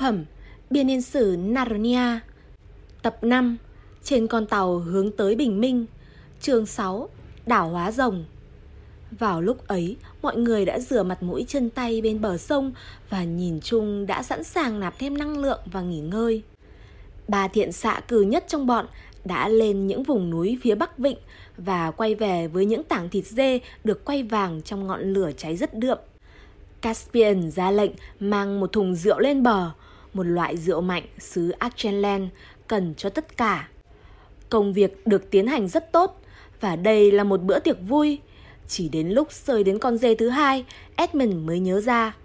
phẩm Biên niên sử Narnia Tập 5 Trên con tàu hướng tới bình minh chương 6 Đảo hóa rồng Vào lúc ấy, mọi người đã rửa mặt mũi chân tay bên bờ sông và nhìn chung đã sẵn sàng nạp thêm năng lượng và nghỉ ngơi. bà thiện xạ cừ nhất trong bọn đã lên những vùng núi phía Bắc Vịnh và quay về với những tảng thịt dê được quay vàng trong ngọn lửa cháy rất đượm. Caspian ra lệnh mang một thùng rượu lên bờ, một loại rượu mạnh xứ Archenland cần cho tất cả. Công việc được tiến hành rất tốt và đây là một bữa tiệc vui. Chỉ đến lúc rơi đến con dê thứ hai, Edmund mới nhớ ra.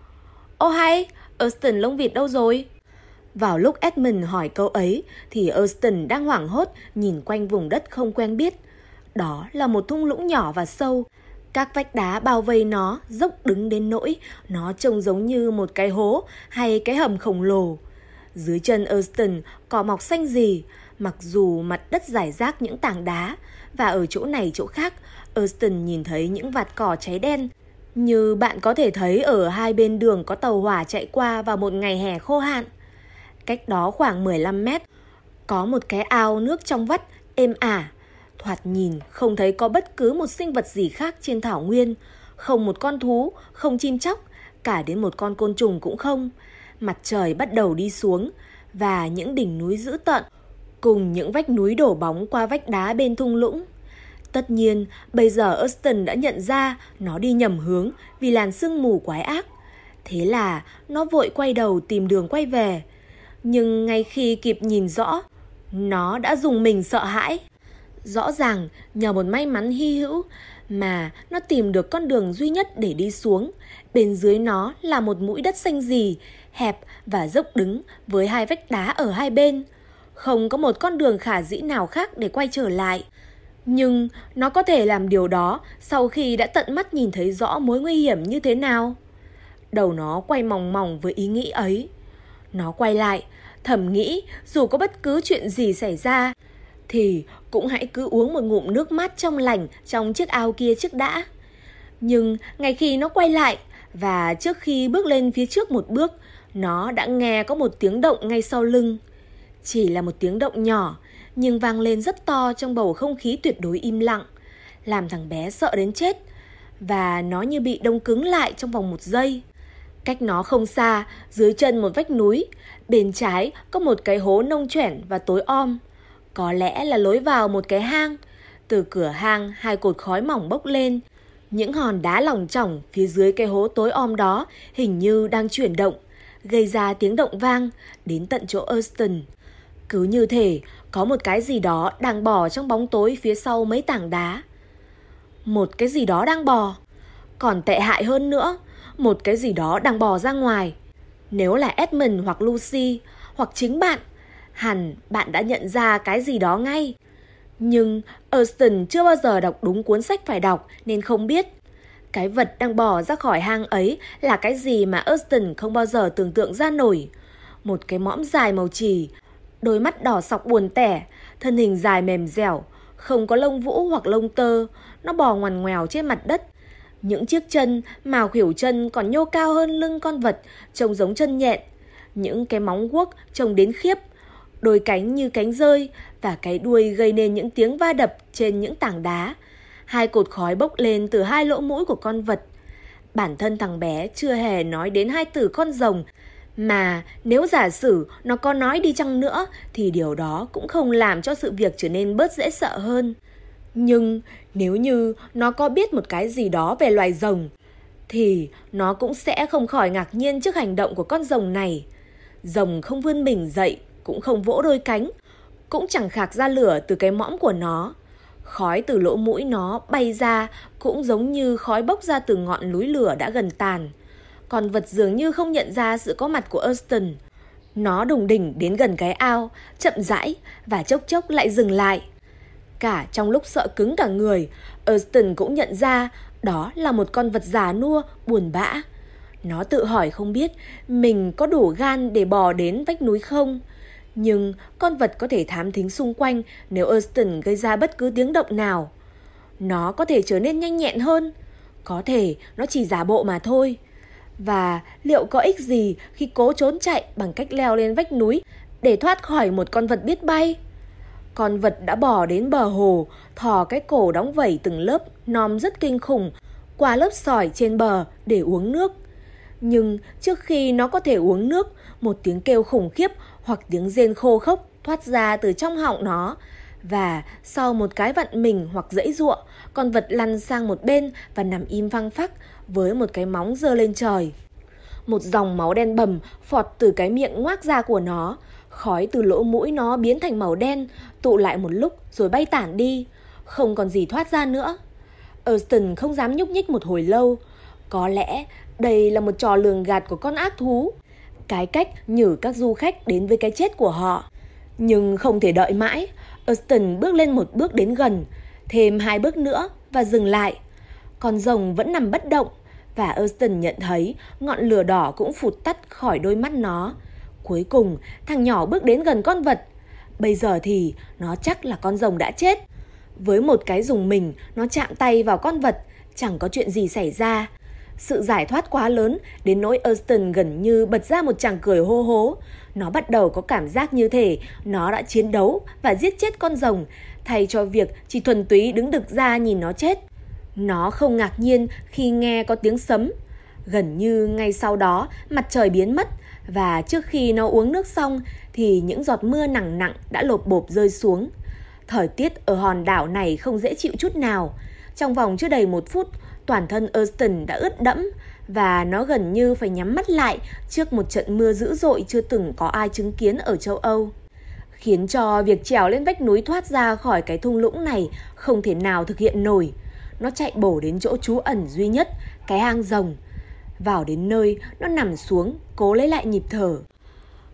Ô hay, Austin lông vịt đâu rồi? Vào lúc Edmund hỏi câu ấy thì Austin đang hoảng hốt nhìn quanh vùng đất không quen biết. Đó là một thung lũng nhỏ và sâu. Các vách đá bao vây nó dốc đứng đến nỗi nó trông giống như một cái hố hay cái hầm khổng lồ. Dưới chân Austin cỏ mọc xanh gì, mặc dù mặt đất giải rác những tảng đá và ở chỗ này chỗ khác, Austin nhìn thấy những vạt cỏ cháy đen như bạn có thể thấy ở hai bên đường có tàu hỏa chạy qua vào một ngày hè khô hạn. Cách đó khoảng 15 mét, có một cái ao nước trong vắt, êm ả. Thoạt nhìn không thấy có bất cứ một sinh vật gì khác trên thảo nguyên. Không một con thú, không chim chóc, cả đến một con côn trùng cũng không. Mặt trời bắt đầu đi xuống và những đỉnh núi dữ tợn cùng những vách núi đổ bóng qua vách đá bên thung lũng. Tất nhiên, bây giờ Austin đã nhận ra nó đi nhầm hướng vì làn sương mù quái ác. Thế là nó vội quay đầu tìm đường quay về. Nhưng ngay khi kịp nhìn rõ, nó đã dùng mình sợ hãi. Rõ ràng nhờ một may mắn hy hữu mà nó tìm được con đường duy nhất để đi xuống. Bên dưới nó là một mũi đất xanh gì, hẹp và dốc đứng với hai vách đá ở hai bên. Không có một con đường khả dĩ nào khác để quay trở lại. Nhưng nó có thể làm điều đó sau khi đã tận mắt nhìn thấy rõ mối nguy hiểm như thế nào. Đầu nó quay mòng mòng với ý nghĩ ấy. Nó quay lại, thầm nghĩ dù có bất cứ chuyện gì xảy ra, thì cũng hãy cứ uống một ngụm nước mát trong lành trong chiếc ao kia trước đã. Nhưng ngay khi nó quay lại và trước khi bước lên phía trước một bước, nó đã nghe có một tiếng động ngay sau lưng. Chỉ là một tiếng động nhỏ, nhưng vang lên rất to trong bầu không khí tuyệt đối im lặng, làm thằng bé sợ đến chết. Và nó như bị đông cứng lại trong vòng một giây. Cách nó không xa, dưới chân một vách núi, bên trái có một cái hố nông chuyển và tối om. Có lẽ là lối vào một cái hang. Từ cửa hang, hai cột khói mỏng bốc lên. Những hòn đá lỏng trỏng phía dưới cái hố tối om đó hình như đang chuyển động, gây ra tiếng động vang đến tận chỗ Austin. Cứ như thể có một cái gì đó đang bò trong bóng tối phía sau mấy tảng đá. Một cái gì đó đang bò. Còn tệ hại hơn nữa, một cái gì đó đang bò ra ngoài. Nếu là Edmund hoặc Lucy, hoặc chính bạn, hẳn bạn đã nhận ra cái gì đó ngay. Nhưng Austin chưa bao giờ đọc đúng cuốn sách phải đọc nên không biết. Cái vật đang bỏ ra khỏi hang ấy là cái gì mà Austin không bao giờ tưởng tượng ra nổi. Một cái mõm dài màu chỉ, đôi mắt đỏ sọc buồn tẻ, thân hình dài mềm dẻo, không có lông vũ hoặc lông tơ, nó bò ngoằn ngoèo trên mặt đất. Những chiếc chân, màu khỉu chân còn nhô cao hơn lưng con vật, trông giống chân nhện. Những cái móng guốc trông đến khiếp, đôi cánh như cánh rơi và cái đuôi gây nên những tiếng va đập trên những tảng đá. Hai cột khói bốc lên từ hai lỗ mũi của con vật. Bản thân thằng bé chưa hề nói đến hai từ con rồng mà nếu giả sử nó có nói đi chăng nữa thì điều đó cũng không làm cho sự việc trở nên bớt dễ sợ hơn. Nhưng nếu như nó có biết một cái gì đó về loài rồng thì nó cũng sẽ không khỏi ngạc nhiên trước hành động của con rồng này. Rồng không vươn mình dậy, cũng không vỗ đôi cánh, cũng chẳng khạc ra lửa từ cái mõm của nó. Khói từ lỗ mũi nó bay ra cũng giống như khói bốc ra từ ngọn núi lửa đã gần tàn. còn vật dường như không nhận ra sự có mặt của Austin. Nó đùng đỉnh đến gần cái ao, chậm rãi và chốc chốc lại dừng lại. Cả trong lúc sợ cứng cả người, Austin cũng nhận ra đó là một con vật già nua, buồn bã. Nó tự hỏi không biết mình có đủ gan để bò đến vách núi không. Nhưng con vật có thể thám thính xung quanh nếu Austin gây ra bất cứ tiếng động nào. Nó có thể trở nên nhanh nhẹn hơn. Có thể nó chỉ giả bộ mà thôi. Và liệu có ích gì khi cố trốn chạy bằng cách leo lên vách núi để thoát khỏi một con vật biết bay? Con vật đã bỏ đến bờ hồ, thò cái cổ đóng vẩy từng lớp, nom rất kinh khủng, qua lớp sỏi trên bờ để uống nước. Nhưng trước khi nó có thể uống nước, một tiếng kêu khủng khiếp hoặc tiếng rên khô khốc thoát ra từ trong họng nó. Và sau một cái vặn mình hoặc dãy ruộng, con vật lăn sang một bên và nằm im phăng phắc với một cái móng dơ lên trời. Một dòng máu đen bầm phọt từ cái miệng ngoác ra của nó. Khói từ lỗ mũi nó biến thành màu đen, tụ lại một lúc rồi bay tản đi. Không còn gì thoát ra nữa. Erston không dám nhúc nhích một hồi lâu. Có lẽ đây là một trò lường gạt của con ác thú. Cái cách nhử các du khách đến với cái chết của họ. Nhưng không thể đợi mãi. Austin bước lên một bước đến gần, thêm hai bước nữa và dừng lại. Con rồng vẫn nằm bất động và Austin nhận thấy ngọn lửa đỏ cũng phụt tắt khỏi đôi mắt nó. Cuối cùng, thằng nhỏ bước đến gần con vật. Bây giờ thì nó chắc là con rồng đã chết. Với một cái dùng mình, nó chạm tay vào con vật, chẳng có chuyện gì xảy ra. Sự giải thoát quá lớn đến nỗi Austin gần như bật ra một chàng cười hô hố. Nó bắt đầu có cảm giác như thể nó đã chiến đấu và giết chết con rồng, thay cho việc chỉ thuần túy đứng đực ra nhìn nó chết. Nó không ngạc nhiên khi nghe có tiếng sấm. Gần như ngay sau đó, mặt trời biến mất và trước khi nó uống nước xong thì những giọt mưa nặng nặng đã lột bộp rơi xuống. Thời tiết ở hòn đảo này không dễ chịu chút nào. Trong vòng chưa đầy một phút, toàn thân Austin đã ướt đẫm và nó gần như phải nhắm mắt lại trước một trận mưa dữ dội chưa từng có ai chứng kiến ở châu Âu. Khiến cho việc trèo lên vách núi thoát ra khỏi cái thung lũng này không thể nào thực hiện nổi. Nó chạy bổ đến chỗ trú ẩn duy nhất, cái hang rồng. Vào đến nơi, nó nằm xuống, cố lấy lại nhịp thở.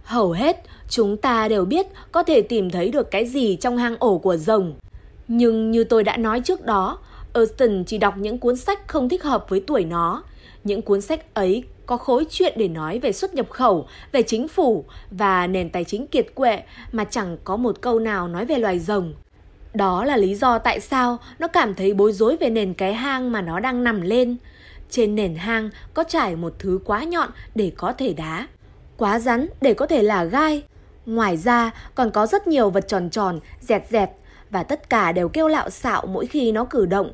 Hầu hết, chúng ta đều biết có thể tìm thấy được cái gì trong hang ổ của rồng. Nhưng như tôi đã nói trước đó, austin chỉ đọc những cuốn sách không thích hợp với tuổi nó. Những cuốn sách ấy có khối chuyện để nói về xuất nhập khẩu, về chính phủ và nền tài chính kiệt quệ mà chẳng có một câu nào nói về loài rồng. Đó là lý do tại sao nó cảm thấy bối rối về nền cái hang mà nó đang nằm lên. Trên nền hang có trải một thứ quá nhọn để có thể đá, quá rắn để có thể là gai. Ngoài ra còn có rất nhiều vật tròn tròn, dẹt dẹt và tất cả đều kêu lạo xạo mỗi khi nó cử động.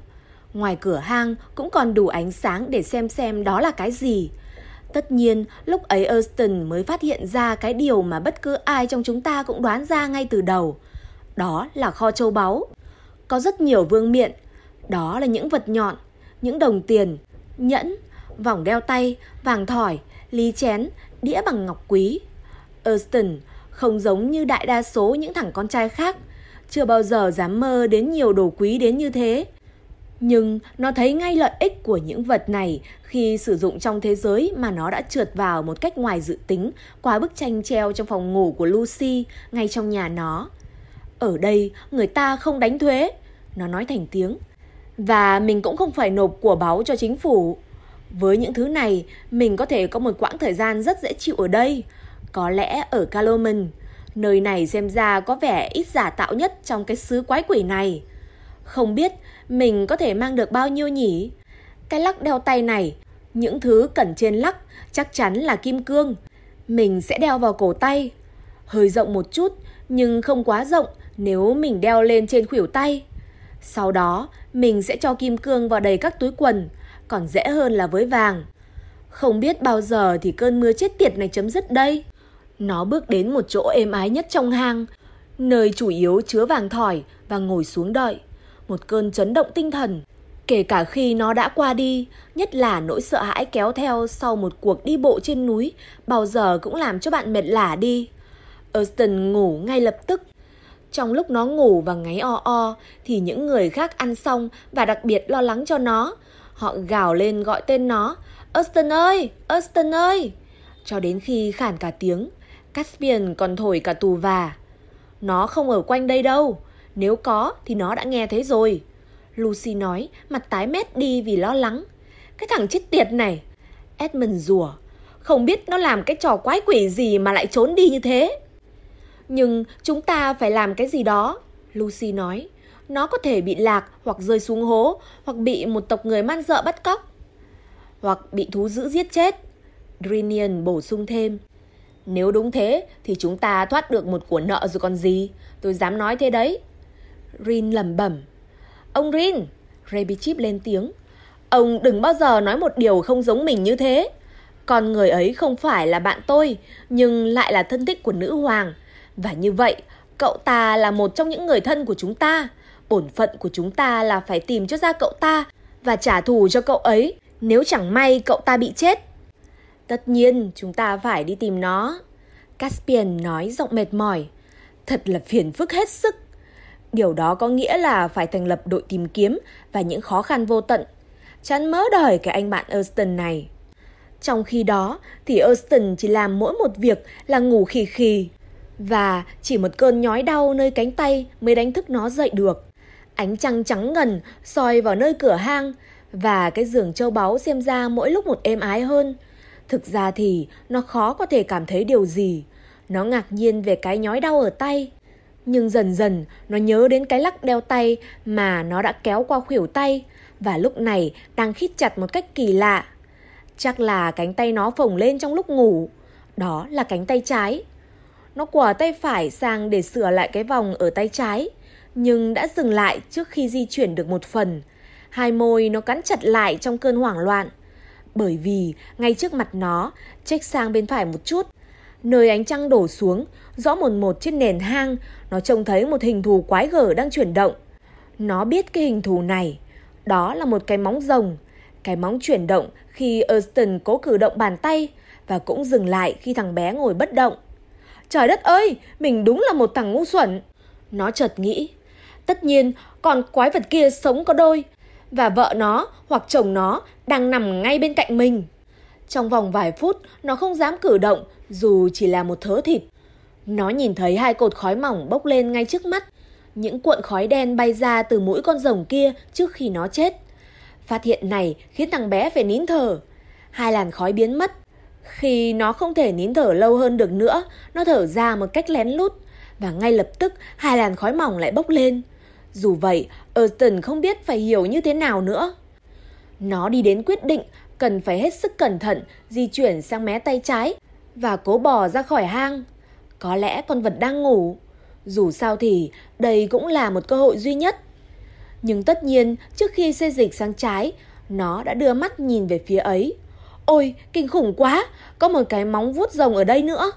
Ngoài cửa hang cũng còn đủ ánh sáng để xem xem đó là cái gì. Tất nhiên, lúc ấy Austin mới phát hiện ra cái điều mà bất cứ ai trong chúng ta cũng đoán ra ngay từ đầu. Đó là kho châu báu. Có rất nhiều vương miện. Đó là những vật nhọn, những đồng tiền, nhẫn, vòng đeo tay, vàng thỏi, ly chén, đĩa bằng ngọc quý. Austin không giống như đại đa số những thằng con trai khác, chưa bao giờ dám mơ đến nhiều đồ quý đến như thế. Nhưng nó thấy ngay lợi ích của những vật này khi sử dụng trong thế giới mà nó đã trượt vào một cách ngoài dự tính qua bức tranh treo trong phòng ngủ của Lucy ngay trong nhà nó. Ở đây người ta không đánh thuế, nó nói thành tiếng. Và mình cũng không phải nộp của báu cho chính phủ. Với những thứ này, mình có thể có một quãng thời gian rất dễ chịu ở đây. Có lẽ ở Calomen, nơi này xem ra có vẻ ít giả tạo nhất trong cái xứ quái quỷ này. Không biết mình có thể mang được bao nhiêu nhỉ? Cái lắc đeo tay này, những thứ cẩn trên lắc chắc chắn là kim cương. Mình sẽ đeo vào cổ tay. Hơi rộng một chút, nhưng không quá rộng nếu mình đeo lên trên khuỷu tay. Sau đó, mình sẽ cho kim cương vào đầy các túi quần, còn dễ hơn là với vàng. Không biết bao giờ thì cơn mưa chết tiệt này chấm dứt đây. Nó bước đến một chỗ êm ái nhất trong hang, nơi chủ yếu chứa vàng thỏi và ngồi xuống đợi một cơn chấn động tinh thần. Kể cả khi nó đã qua đi, nhất là nỗi sợ hãi kéo theo sau một cuộc đi bộ trên núi, bao giờ cũng làm cho bạn mệt lả đi. Austin ngủ ngay lập tức. Trong lúc nó ngủ và ngáy o o, thì những người khác ăn xong và đặc biệt lo lắng cho nó. Họ gào lên gọi tên nó, Austin ơi, Austin ơi! Cho đến khi khản cả tiếng, Caspian còn thổi cả tù và. Nó không ở quanh đây đâu, nếu có thì nó đã nghe thấy rồi. Lucy nói, mặt tái mét đi vì lo lắng. Cái thằng chết tiệt này. Edmund rủa. Không biết nó làm cái trò quái quỷ gì mà lại trốn đi như thế. Nhưng chúng ta phải làm cái gì đó. Lucy nói. Nó có thể bị lạc hoặc rơi xuống hố hoặc bị một tộc người man dợ bắt cóc. Hoặc bị thú dữ giết chết. Drinian bổ sung thêm. Nếu đúng thế thì chúng ta thoát được một của nợ rồi còn gì. Tôi dám nói thế đấy. Rin lẩm bẩm. Ông Rin, Rebichip lên tiếng. Ông đừng bao giờ nói một điều không giống mình như thế. Con người ấy không phải là bạn tôi, nhưng lại là thân thích của nữ hoàng. Và như vậy, cậu ta là một trong những người thân của chúng ta. Bổn phận của chúng ta là phải tìm cho ra cậu ta và trả thù cho cậu ấy nếu chẳng may cậu ta bị chết. Tất nhiên, chúng ta phải đi tìm nó. Caspian nói giọng mệt mỏi. Thật là phiền phức hết sức. Điều đó có nghĩa là phải thành lập đội tìm kiếm và những khó khăn vô tận. Chán mớ đời cái anh bạn Austin này. Trong khi đó, thì Austin chỉ làm mỗi một việc là ngủ khì khì. Và chỉ một cơn nhói đau nơi cánh tay mới đánh thức nó dậy được. Ánh trăng trắng ngần soi vào nơi cửa hang và cái giường châu báu xem ra mỗi lúc một êm ái hơn. Thực ra thì nó khó có thể cảm thấy điều gì. Nó ngạc nhiên về cái nhói đau ở tay. Nhưng dần dần nó nhớ đến cái lắc đeo tay mà nó đã kéo qua khuỷu tay và lúc này đang khít chặt một cách kỳ lạ. Chắc là cánh tay nó phồng lên trong lúc ngủ. Đó là cánh tay trái. Nó quờ tay phải sang để sửa lại cái vòng ở tay trái, nhưng đã dừng lại trước khi di chuyển được một phần. Hai môi nó cắn chặt lại trong cơn hoảng loạn. Bởi vì ngay trước mặt nó, check sang bên phải một chút. Nơi ánh trăng đổ xuống, rõ một một trên nền hang, nó trông thấy một hình thù quái gở đang chuyển động. Nó biết cái hình thù này, đó là một cái móng rồng. Cái móng chuyển động khi Austin cố cử động bàn tay và cũng dừng lại khi thằng bé ngồi bất động. Trời đất ơi, mình đúng là một thằng ngu xuẩn. Nó chợt nghĩ. Tất nhiên, còn quái vật kia sống có đôi. Và vợ nó hoặc chồng nó đang nằm ngay bên cạnh mình. Trong vòng vài phút, nó không dám cử động dù chỉ là một thớ thịt. Nó nhìn thấy hai cột khói mỏng bốc lên ngay trước mắt. Những cuộn khói đen bay ra từ mũi con rồng kia trước khi nó chết. Phát hiện này khiến thằng bé phải nín thở. Hai làn khói biến mất. Khi nó không thể nín thở lâu hơn được nữa, nó thở ra một cách lén lút. Và ngay lập tức hai làn khói mỏng lại bốc lên. Dù vậy, Austin không biết phải hiểu như thế nào nữa. Nó đi đến quyết định cần phải hết sức cẩn thận di chuyển sang mé tay trái và cố bò ra khỏi hang. Có lẽ con vật đang ngủ. Dù sao thì đây cũng là một cơ hội duy nhất. Nhưng tất nhiên trước khi xê dịch sang trái, nó đã đưa mắt nhìn về phía ấy. Ôi, kinh khủng quá, có một cái móng vuốt rồng ở đây nữa.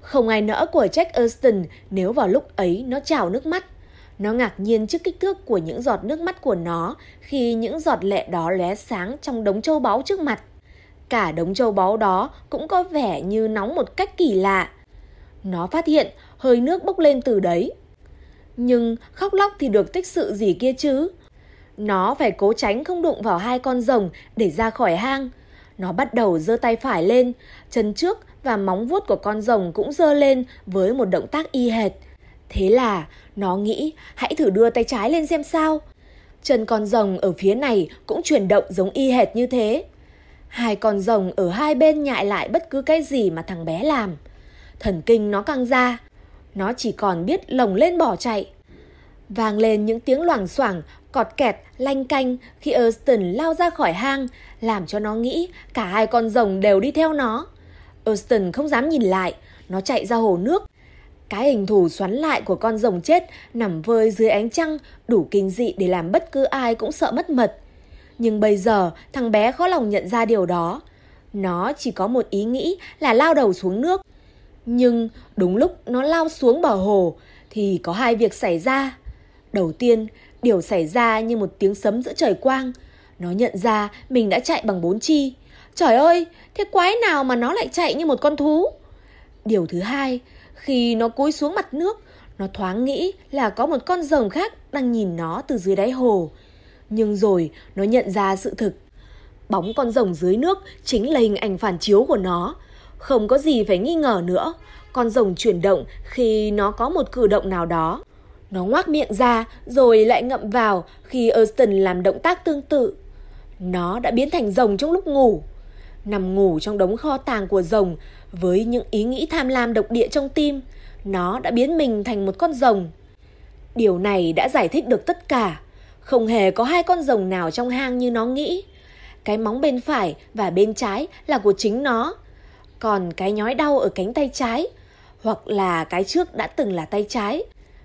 Không ai nỡ của Jack Austin nếu vào lúc ấy nó trào nước mắt. Nó ngạc nhiên trước kích thước của những giọt nước mắt của nó khi những giọt lệ đó lóe sáng trong đống châu báu trước mặt. Cả đống châu báu đó cũng có vẻ như nóng một cách kỳ lạ. Nó phát hiện hơi nước bốc lên từ đấy. Nhưng khóc lóc thì được tích sự gì kia chứ? Nó phải cố tránh không đụng vào hai con rồng để ra khỏi hang. Nó bắt đầu giơ tay phải lên, chân trước và móng vuốt của con rồng cũng giơ lên với một động tác y hệt. Thế là nó nghĩ hãy thử đưa tay trái lên xem sao. Chân con rồng ở phía này cũng chuyển động giống y hệt như thế. Hai con rồng ở hai bên nhại lại bất cứ cái gì mà thằng bé làm. Thần kinh nó căng ra. Nó chỉ còn biết lồng lên bỏ chạy. Vang lên những tiếng loảng xoảng, cọt kẹt, lanh canh khi Austin lao ra khỏi hang, làm cho nó nghĩ cả hai con rồng đều đi theo nó. Austin không dám nhìn lại, nó chạy ra hồ nước. Cái hình thù xoắn lại của con rồng chết nằm vơi dưới ánh trăng đủ kinh dị để làm bất cứ ai cũng sợ mất mật. Nhưng bây giờ thằng bé khó lòng nhận ra điều đó. Nó chỉ có một ý nghĩ là lao đầu xuống nước. Nhưng đúng lúc nó lao xuống bờ hồ thì có hai việc xảy ra. Đầu tiên, điều xảy ra như một tiếng sấm giữa trời quang. Nó nhận ra mình đã chạy bằng bốn chi. Trời ơi, thế quái nào mà nó lại chạy như một con thú? Điều thứ hai, khi nó cúi xuống mặt nước, nó thoáng nghĩ là có một con rồng khác đang nhìn nó từ dưới đáy hồ. Nhưng rồi nó nhận ra sự thực. Bóng con rồng dưới nước chính là hình ảnh phản chiếu của nó. Không có gì phải nghi ngờ nữa. Con rồng chuyển động khi nó có một cử động nào đó. Nó ngoác miệng ra rồi lại ngậm vào khi Austin làm động tác tương tự. Nó đã biến thành rồng trong lúc ngủ. Nằm ngủ trong đống kho tàng của rồng với những ý nghĩ tham lam độc địa trong tim, nó đã biến mình thành một con rồng. Điều này đã giải thích được tất cả. Không hề có hai con rồng nào trong hang như nó nghĩ. cái móng bên phải và bên trái là của chính nó. Còn cái nhói đau ở cánh tay trái, hoặc là cái trước đã từng là tay trái,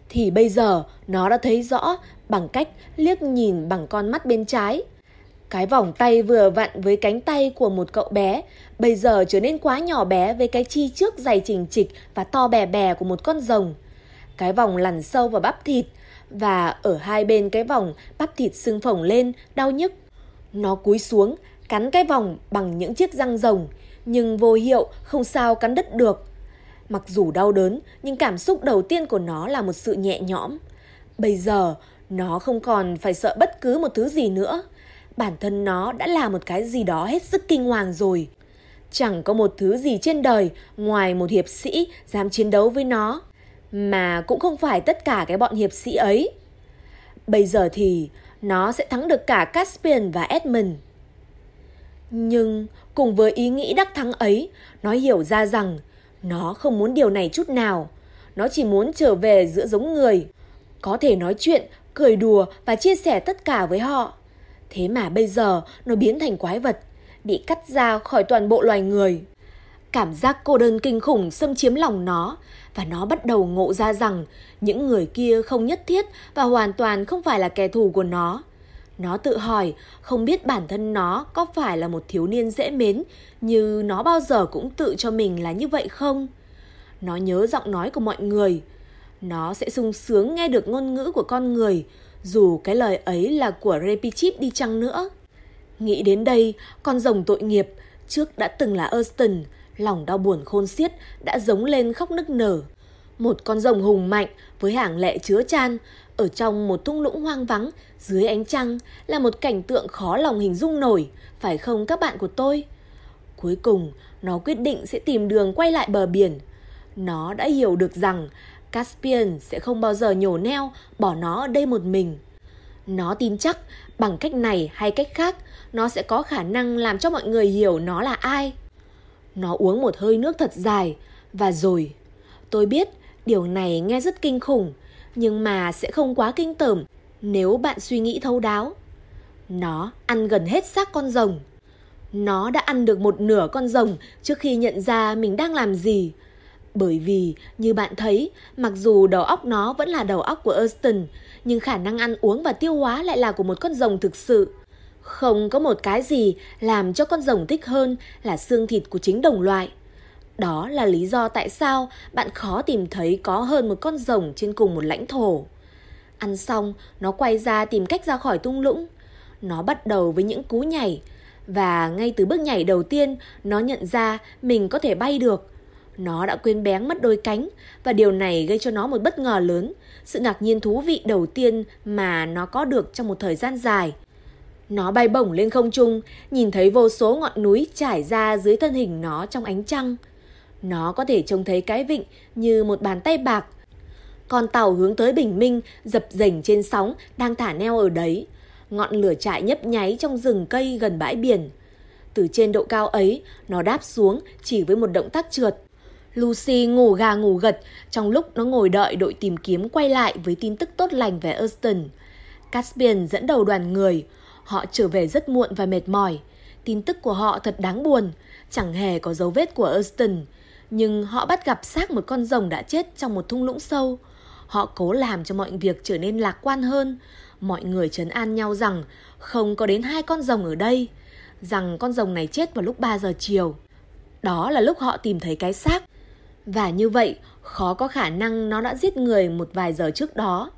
thì bây giờ nó đã thấy rõ bằng cách liếc nhìn bằng con mắt bên trái. Cái vòng tay vừa vặn với cánh tay của một cậu bé, bây giờ trở nên quá nhỏ bé với cái chi trước dày chỉnh trịch và to bè bè của một con rồng. Cái vòng lằn sâu vào bắp thịt, và ở hai bên cái vòng bắp thịt sưng phồng lên, đau nhức. Nó cúi xuống, cắn cái vòng bằng những chiếc răng rồng, nhưng vô hiệu, không sao cắn đứt được. Mặc dù đau đớn, nhưng cảm xúc đầu tiên của nó là một sự nhẹ nhõm. Bây giờ, nó không còn phải sợ bất cứ một thứ gì nữa. Bản thân nó đã là một cái gì đó hết sức kinh hoàng rồi. Chẳng có một thứ gì trên đời ngoài một hiệp sĩ dám chiến đấu với nó. Mà cũng không phải tất cả cái bọn hiệp sĩ ấy. Bây giờ thì nó sẽ thắng được cả Caspian và Edmund. Nhưng cùng với ý nghĩ đắc thắng ấy, nó hiểu ra rằng nó không muốn điều này chút nào. Nó chỉ muốn trở về giữa giống người, có thể nói chuyện, cười đùa và chia sẻ tất cả với họ. Thế mà bây giờ nó biến thành quái vật, bị cắt ra khỏi toàn bộ loài người. Cảm giác cô đơn kinh khủng xâm chiếm lòng nó và nó bắt đầu ngộ ra rằng những người kia không nhất thiết và hoàn toàn không phải là kẻ thù của nó. Nó tự hỏi không biết bản thân nó có phải là một thiếu niên dễ mến như nó bao giờ cũng tự cho mình là như vậy không? Nó nhớ giọng nói của mọi người. Nó sẽ sung sướng nghe được ngôn ngữ của con người dù cái lời ấy là của Repichip đi chăng nữa. Nghĩ đến đây, con rồng tội nghiệp trước đã từng là Erston, lòng đau buồn khôn xiết đã giống lên khóc nức nở. Một con rồng hùng mạnh với hàng lệ chứa chan ở trong một thung lũng hoang vắng dưới ánh trăng là một cảnh tượng khó lòng hình dung nổi, phải không các bạn của tôi? Cuối cùng, nó quyết định sẽ tìm đường quay lại bờ biển. Nó đã hiểu được rằng Caspian sẽ không bao giờ nhổ neo bỏ nó ở đây một mình. Nó tin chắc bằng cách này hay cách khác, nó sẽ có khả năng làm cho mọi người hiểu nó là ai. Nó uống một hơi nước thật dài và rồi. Tôi biết điều này nghe rất kinh khủng, nhưng mà sẽ không quá kinh tởm nếu bạn suy nghĩ thấu đáo. Nó ăn gần hết xác con rồng. Nó đã ăn được một nửa con rồng trước khi nhận ra mình đang làm gì. Bởi vì, như bạn thấy, mặc dù đầu óc nó vẫn là đầu óc của Austin nhưng khả năng ăn uống và tiêu hóa lại là của một con rồng thực sự. Không có một cái gì làm cho con rồng thích hơn là xương thịt của chính đồng loại. Đó là lý do tại sao bạn khó tìm thấy có hơn một con rồng trên cùng một lãnh thổ. Ăn xong, nó quay ra tìm cách ra khỏi tung lũng. Nó bắt đầu với những cú nhảy, và ngay từ bước nhảy đầu tiên, nó nhận ra mình có thể bay được. Nó đã quên bén mất đôi cánh, và điều này gây cho nó một bất ngờ lớn, sự ngạc nhiên thú vị đầu tiên mà nó có được trong một thời gian dài. Nó bay bổng lên không trung, nhìn thấy vô số ngọn núi trải ra dưới thân hình nó trong ánh trăng. Nó có thể trông thấy cái vịnh như một bàn tay bạc. Con tàu hướng tới bình minh, dập dềnh trên sóng, đang thả neo ở đấy. Ngọn lửa trại nhấp nháy trong rừng cây gần bãi biển. Từ trên độ cao ấy, nó đáp xuống chỉ với một động tác trượt. Lucy ngủ gà ngủ gật trong lúc nó ngồi đợi đội tìm kiếm quay lại với tin tức tốt lành về Austin. Caspian dẫn đầu đoàn người. Họ trở về rất muộn và mệt mỏi. Tin tức của họ thật đáng buồn. Chẳng hề có dấu vết của Austin. nhưng họ bắt gặp xác một con rồng đã chết trong một thung lũng sâu. Họ cố làm cho mọi việc trở nên lạc quan hơn. Mọi người trấn an nhau rằng không có đến hai con rồng ở đây, rằng con rồng này chết vào lúc 3 giờ chiều. Đó là lúc họ tìm thấy cái xác. Và như vậy, khó có khả năng nó đã giết người một vài giờ trước đó.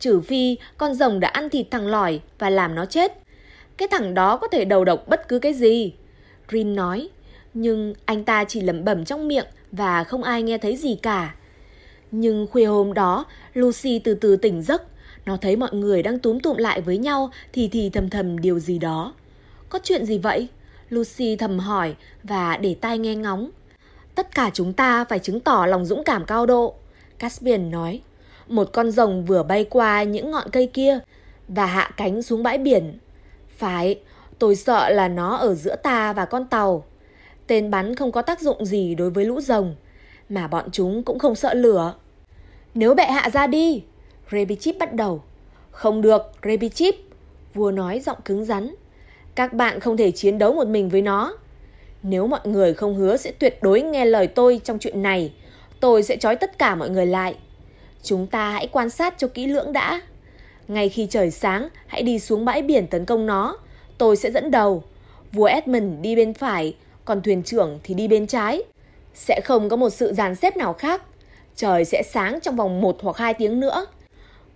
Trừ phi con rồng đã ăn thịt thằng lỏi và làm nó chết. Cái thằng đó có thể đầu độc bất cứ cái gì. Rin nói, nhưng anh ta chỉ lẩm bẩm trong miệng và không ai nghe thấy gì cả. Nhưng khuya hôm đó, Lucy từ từ tỉnh giấc. Nó thấy mọi người đang túm tụm lại với nhau thì thì thầm thầm điều gì đó. Có chuyện gì vậy? Lucy thầm hỏi và để tai nghe ngóng. Tất cả chúng ta phải chứng tỏ lòng dũng cảm cao độ. Caspian nói. Một con rồng vừa bay qua những ngọn cây kia và hạ cánh xuống bãi biển. Phải, tôi sợ là nó ở giữa ta và con tàu. Tên bắn không có tác dụng gì đối với lũ rồng, mà bọn chúng cũng không sợ lửa. Nếu bệ hạ ra đi, Rebichip bắt đầu. Không được, Rebichip, vua nói giọng cứng rắn. Các bạn không thể chiến đấu một mình với nó. Nếu mọi người không hứa sẽ tuyệt đối nghe lời tôi trong chuyện này, tôi sẽ trói tất cả mọi người lại. Chúng ta hãy quan sát cho kỹ lưỡng đã. Ngay khi trời sáng, hãy đi xuống bãi biển tấn công nó. Tôi sẽ dẫn đầu. Vua Edmund đi bên phải, còn thuyền trưởng thì đi bên trái. Sẽ không có một sự dàn xếp nào khác. Trời sẽ sáng trong vòng một hoặc hai tiếng nữa.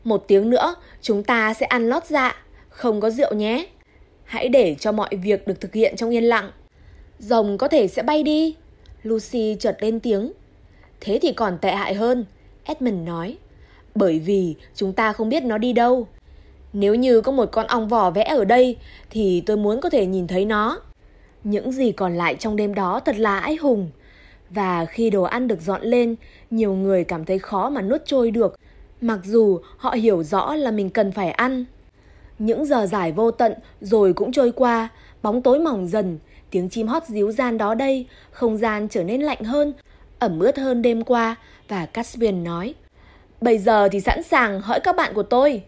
Một tiếng nữa, chúng ta sẽ ăn lót dạ, không có rượu nhé. Hãy để cho mọi việc được thực hiện trong yên lặng. Rồng có thể sẽ bay đi. Lucy chợt lên tiếng. Thế thì còn tệ hại hơn, Edmund nói. Bởi vì chúng ta không biết nó đi đâu. Nếu như có một con ong vỏ vẽ ở đây thì tôi muốn có thể nhìn thấy nó. Những gì còn lại trong đêm đó thật là ái hùng. Và khi đồ ăn được dọn lên, nhiều người cảm thấy khó mà nuốt trôi được, mặc dù họ hiểu rõ là mình cần phải ăn. Những giờ dài vô tận rồi cũng trôi qua, bóng tối mỏng dần, tiếng chim hót díu gian đó đây, không gian trở nên lạnh hơn, ẩm ướt hơn đêm qua và Caspian nói Bây giờ thì sẵn sàng hỡi các bạn của tôi.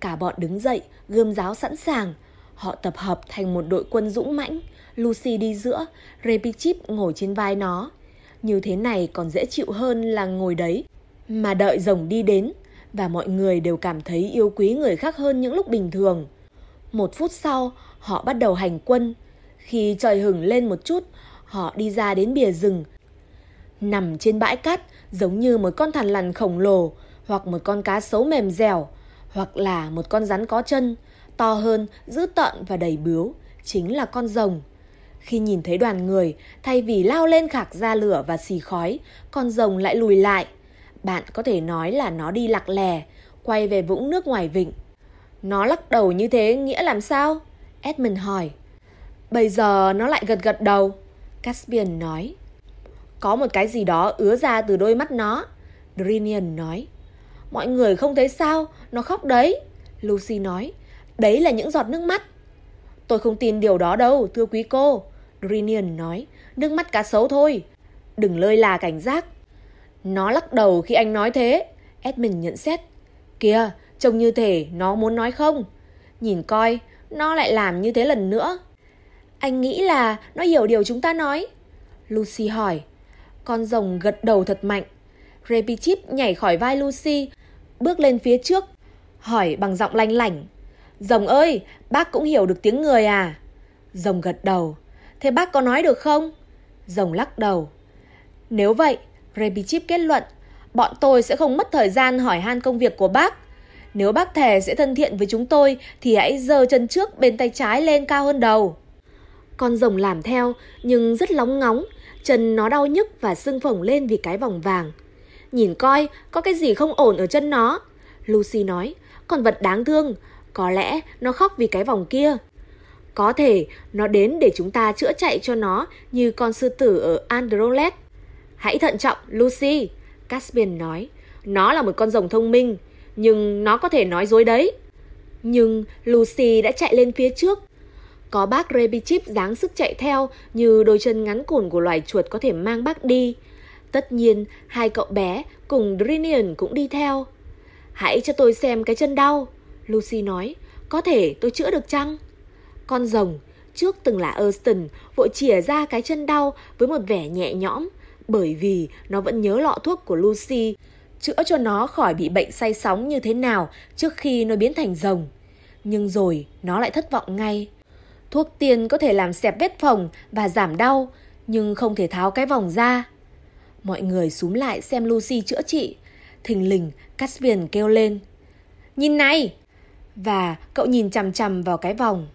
Cả bọn đứng dậy, gươm giáo sẵn sàng. Họ tập hợp thành một đội quân dũng mãnh. Lucy đi giữa, Repichip ngồi trên vai nó. Như thế này còn dễ chịu hơn là ngồi đấy. Mà đợi rồng đi đến, và mọi người đều cảm thấy yêu quý người khác hơn những lúc bình thường. Một phút sau, họ bắt đầu hành quân. Khi trời hửng lên một chút, họ đi ra đến bìa rừng. Nằm trên bãi cát giống như một con thằn lằn khổng lồ, hoặc một con cá sấu mềm dẻo, hoặc là một con rắn có chân, to hơn, dữ tợn và đầy bướu, chính là con rồng. Khi nhìn thấy đoàn người, thay vì lao lên khạc ra lửa và xì khói, con rồng lại lùi lại. Bạn có thể nói là nó đi lạc lè, quay về vũng nước ngoài vịnh. Nó lắc đầu như thế nghĩa làm sao? Edmund hỏi. Bây giờ nó lại gật gật đầu. Caspian nói. Có một cái gì đó ứa ra từ đôi mắt nó. Drinian nói. Mọi người không thấy sao, nó khóc đấy. Lucy nói. Đấy là những giọt nước mắt. Tôi không tin điều đó đâu, thưa quý cô. Drinian nói. Nước mắt cá sấu thôi. Đừng lơi là cảnh giác. Nó lắc đầu khi anh nói thế. Edmund nhận xét. Kìa, trông như thể nó muốn nói không. Nhìn coi, nó lại làm như thế lần nữa. Anh nghĩ là nó hiểu điều chúng ta nói. Lucy hỏi. Con rồng gật đầu thật mạnh. Repichip nhảy khỏi vai Lucy, bước lên phía trước, hỏi bằng giọng lanh lảnh. Rồng ơi, bác cũng hiểu được tiếng người à? Rồng gật đầu. Thế bác có nói được không? Rồng lắc đầu. Nếu vậy, Repichip kết luận, bọn tôi sẽ không mất thời gian hỏi han công việc của bác. Nếu bác thề sẽ thân thiện với chúng tôi thì hãy giơ chân trước bên tay trái lên cao hơn đầu. Con rồng làm theo nhưng rất lóng ngóng, chân nó đau nhức và sưng phồng lên vì cái vòng vàng. Nhìn coi, có cái gì không ổn ở chân nó. Lucy nói, con vật đáng thương, có lẽ nó khóc vì cái vòng kia. Có thể nó đến để chúng ta chữa chạy cho nó như con sư tử ở Androlet. Hãy thận trọng, Lucy, Caspian nói. Nó là một con rồng thông minh, nhưng nó có thể nói dối đấy. Nhưng Lucy đã chạy lên phía trước. Có bác Rebichip dáng sức chạy theo như đôi chân ngắn cùn của loài chuột có thể mang bác đi. Tất nhiên, hai cậu bé cùng Drinian cũng đi theo. Hãy cho tôi xem cái chân đau, Lucy nói. Có thể tôi chữa được chăng? Con rồng, trước từng là Erston, vội chìa ra cái chân đau với một vẻ nhẹ nhõm, bởi vì nó vẫn nhớ lọ thuốc của Lucy, chữa cho nó khỏi bị bệnh say sóng như thế nào trước khi nó biến thành rồng. Nhưng rồi nó lại thất vọng ngay. Thuốc tiên có thể làm xẹp vết phồng và giảm đau, nhưng không thể tháo cái vòng ra. Mọi người súm lại xem Lucy chữa trị. Thình lình, Caspian kêu lên. Nhìn này! Và cậu nhìn chằm chằm vào cái vòng.